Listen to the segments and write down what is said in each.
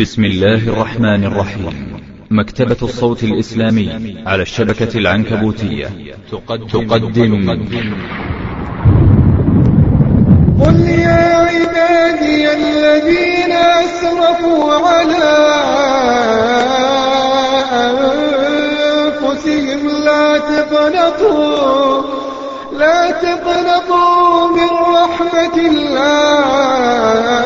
بسم الله الرحمن الرحيم. مكتبة الصوت الإسلامي على الشبكة العنكبوتية. تقدم, قل يا عبادي الذين أسرفوا على أنفسهم لا تقنطوا لا تقنطوا من رحمة الله.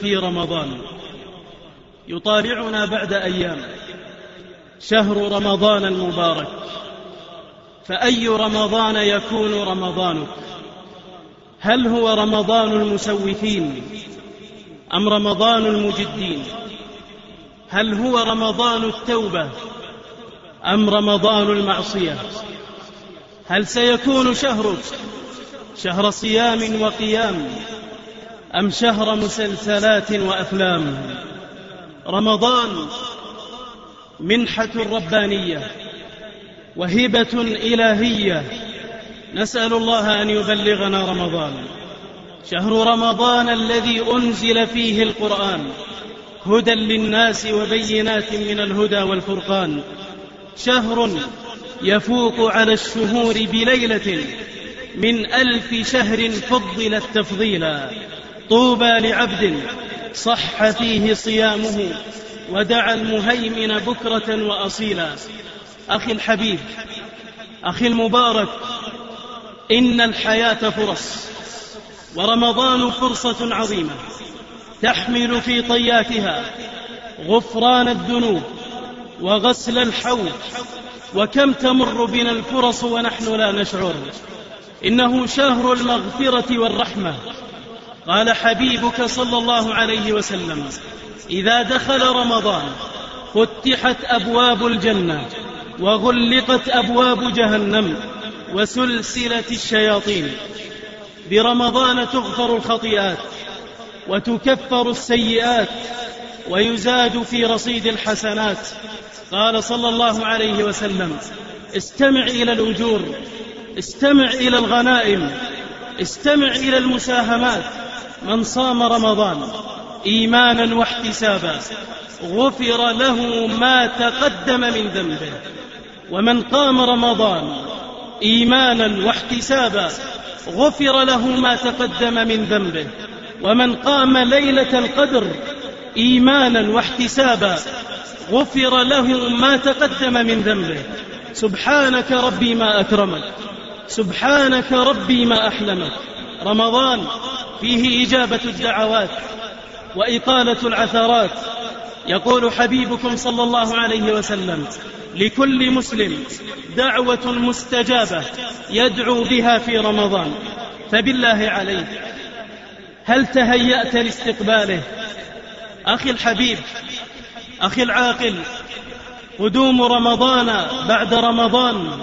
في رمضان. يطالعنا بعد أيام. شهر رمضان المبارك. فأي رمضان يكون رمضانك؟ هل هو رمضان المسوفين أم رمضان المجدين؟ هل هو رمضان التوبة أم رمضان المعصية؟ هل سيكون شهرك شهر صيام وقيام؟ أم شهر مسلسلات وأفلام؟ رمضان منحة ربانية وهبة إلهية. نسأل الله أن يبلغنا رمضان. شهر رمضان الذي أنزل فيه القرآن هدى للناس وبينات من الهدى والفرقان. شهر يفوق على الشهور بليلة من ألف شهر فضلت تفضيلا. طوبى لعبد صح فيه صيامه ودعا المهيمن بكرة وأصيلا. أخي الحبيب أخي المبارك إن الحياة فرص ورمضان فرصة عظيمة تحمل في طياتها غفران الذنوب وغسل الحوض. وكم تمر بنا الفرص ونحن لا نشعر. إنه شهر المغفرة والرحمة. قال حبيبك صلى الله عليه وسلم إذا دخل رمضان فتحت أبواب الجنة وغلقت أبواب جهنم وسلسلة الشياطين برمضان تغفر الخطيئات وتكفر السيئات ويزاد في رصيد الحسنات. قال صلى الله عليه وسلم استمع إلى الأجور استمع إلى الغنائم استمع إلى المساهمات من صام رمضان إيمانا واحتسابا غفر له ما تقدم من ذنبه. ومن قام رمضان إيمانا واحتسابا غفر له ما تقدم من ذنبه. ومن قام ليلة القدر إيمانا واحتسابا غفر له ما تقدم من ذنبه. سبحانك ربي ما أكرمك سبحانك ربي ما أحلمك. رمضان فيه إجابة الدعوات وإقالة العثرات. يقول حبيبكم صلى الله عليه وسلم لكل مسلم دعوة مستجابة يدعو بها في رمضان. فبالله عليك هل تهيأت لاستقباله؟ أخي الحبيب أخي العاقل قدوم رمضان بعد رمضان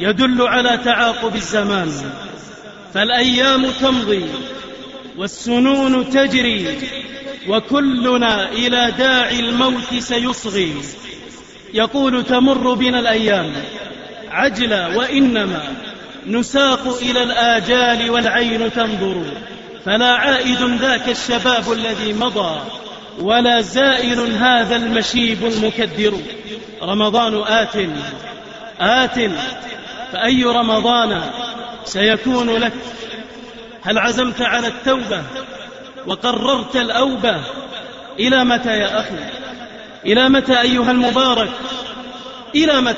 يدل على تعاقب الزمان. فالأيام تمضي والسنون تجري وكلنا إلى داعي الموت سيصغي. يقول تمر بنا الأيام عجلا وإنما نساق إلى الآجال والعين تنظر. فلا عائد ذاك الشباب الذي مضى ولا زائل هذا المشيب المكدر. رمضان آت آت فأي رمضان سيكون لك؟ هل عزمت على التوبة وقررت الأوبة؟ إلى متى يا أخي؟ إلى متى أيها المبارك؟ إلى متى؟